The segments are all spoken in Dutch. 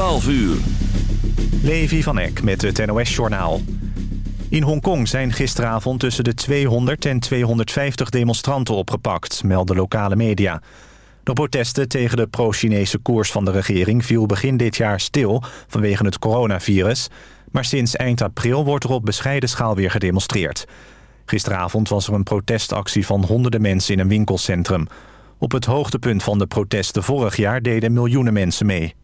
12 uur. Levi van Eck met het NOS-journaal. In Hongkong zijn gisteravond tussen de 200 en 250 demonstranten opgepakt, melden lokale media. De protesten tegen de pro-Chinese koers van de regering viel begin dit jaar stil vanwege het coronavirus. Maar sinds eind april wordt er op bescheiden schaal weer gedemonstreerd. Gisteravond was er een protestactie van honderden mensen in een winkelcentrum. Op het hoogtepunt van de protesten vorig jaar deden miljoenen mensen mee.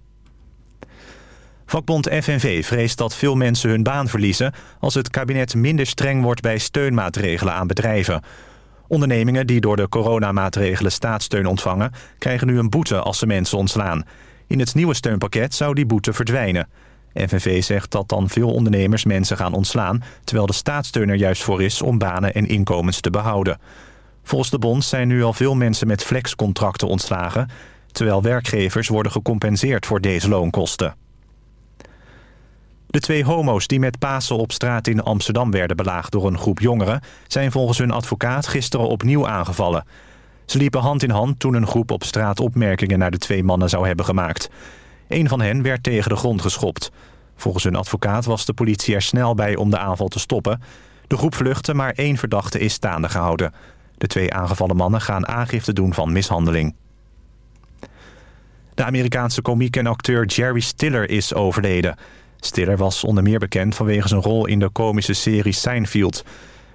Vakbond FNV vreest dat veel mensen hun baan verliezen... als het kabinet minder streng wordt bij steunmaatregelen aan bedrijven. Ondernemingen die door de coronamaatregelen staatssteun ontvangen... krijgen nu een boete als ze mensen ontslaan. In het nieuwe steunpakket zou die boete verdwijnen. FNV zegt dat dan veel ondernemers mensen gaan ontslaan... terwijl de staatssteun er juist voor is om banen en inkomens te behouden. Volgens de bond zijn nu al veel mensen met flexcontracten ontslagen... terwijl werkgevers worden gecompenseerd voor deze loonkosten. De twee homo's die met Pasen op straat in Amsterdam werden belaagd door een groep jongeren... zijn volgens hun advocaat gisteren opnieuw aangevallen. Ze liepen hand in hand toen een groep op straat opmerkingen naar de twee mannen zou hebben gemaakt. Een van hen werd tegen de grond geschopt. Volgens hun advocaat was de politie er snel bij om de aanval te stoppen. De groep vluchtte, maar één verdachte is staande gehouden. De twee aangevallen mannen gaan aangifte doen van mishandeling. De Amerikaanse komiek en acteur Jerry Stiller is overleden. Stiller was onder meer bekend vanwege zijn rol in de komische serie Seinfeld.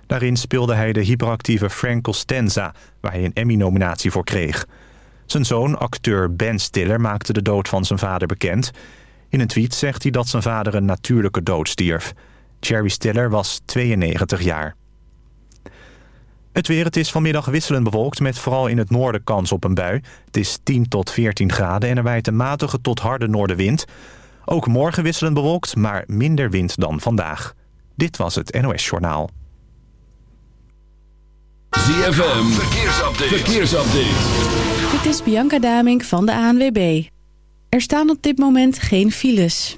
Daarin speelde hij de hyperactieve Frank Costanza, waar hij een Emmy-nominatie voor kreeg. Zijn zoon, acteur Ben Stiller, maakte de dood van zijn vader bekend. In een tweet zegt hij dat zijn vader een natuurlijke dood stierf. Jerry Stiller was 92 jaar. Het weer, het is vanmiddag wisselend bewolkt met vooral in het noorden kans op een bui. Het is 10 tot 14 graden en er waait een matige tot harde noordenwind. Ook morgen wisselend bewolkt, maar minder wind dan vandaag. Dit was het NOS Journaal. ZFM, verkeersupdate. verkeersupdate. Dit is Bianca Damink van de ANWB. Er staan op dit moment geen files.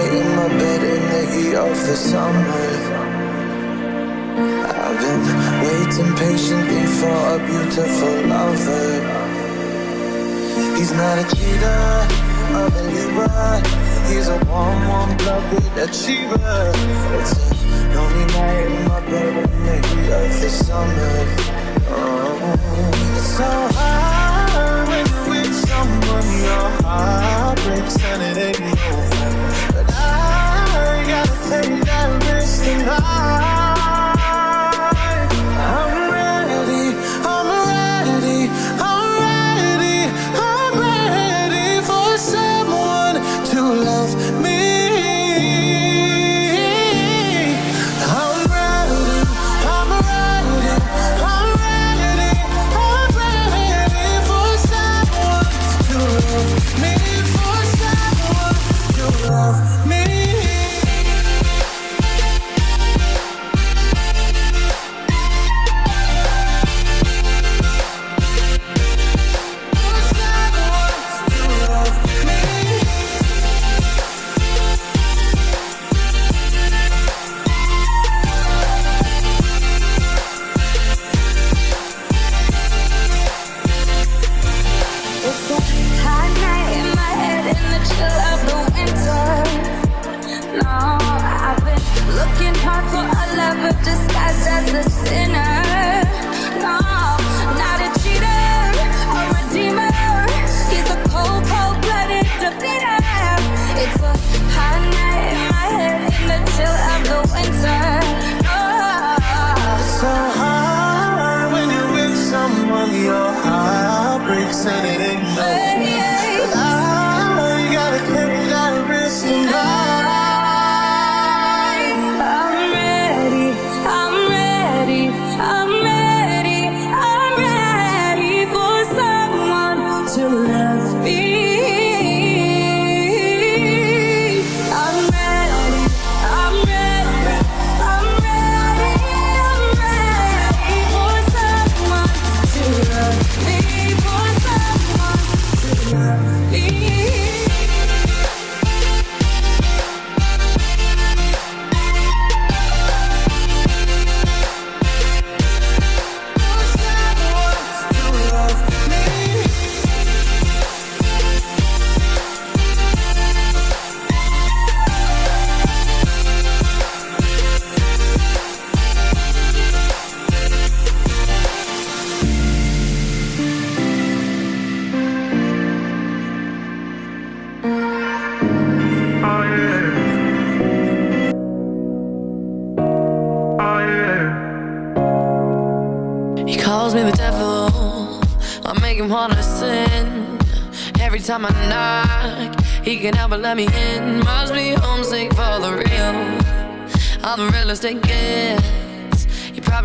lay in my bed in the heat of the summer. I've been waiting patiently for a beautiful lover. He's not a cheater, a believer. He's a warm, warm, blooded achiever. It's a lonely night in my bed in the heat of the summer. Oh, it's so hard when you're with someone your heart breaks and it ain't over and understand.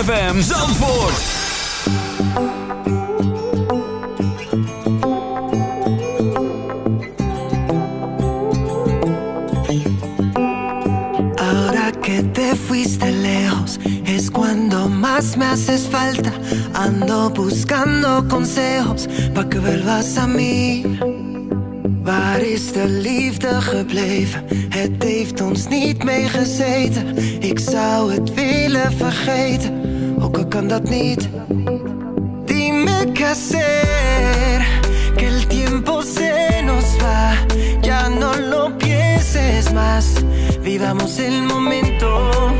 ZFM Zandvoort. Ahora que te fuiste lejos es cuando más me haces falta. Ando buscando consejos pa' que vuelvas a mí. Waar is de liefde gebleven? Het heeft ons niet meegezeten. Ik zou het willen vergeten, kan dat niet. Dime qué hacer, que el tiempo se nos va. Ya no lo pienses más, vivamos el momento.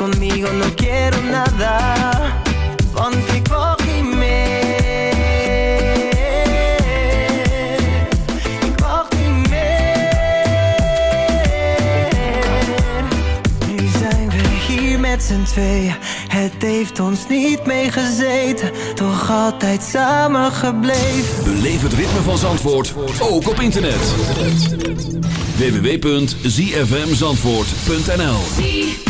Conmigo no quiero nada. Want ik. Nu zijn we hier met z'n tweeën. Het heeft ons niet meegezeten, toch altijd samen gebleven. Beleef het ritme van Zandvoort, ook op internet. www.zfmzandvoort.nl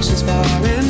reach as far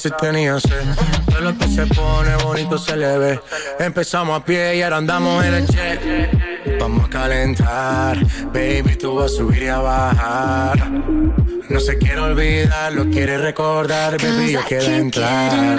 si tenía sed. Todo lo que se pone bonito se le ve. Empezamos a pie y ahora andamos en el jet. Vamos a calentar, baby, tú vas a subir y a bajar. No se quiere olvidar, lo quiere recordar, baby, yo quiero entrar.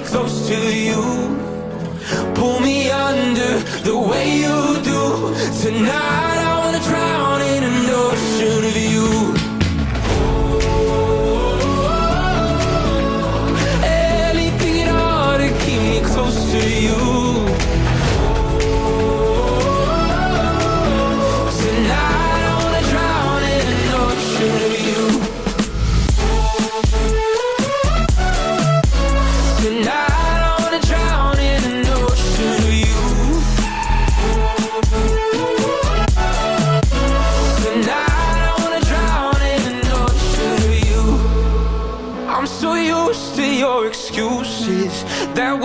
close to you. Pull me under the way you do tonight.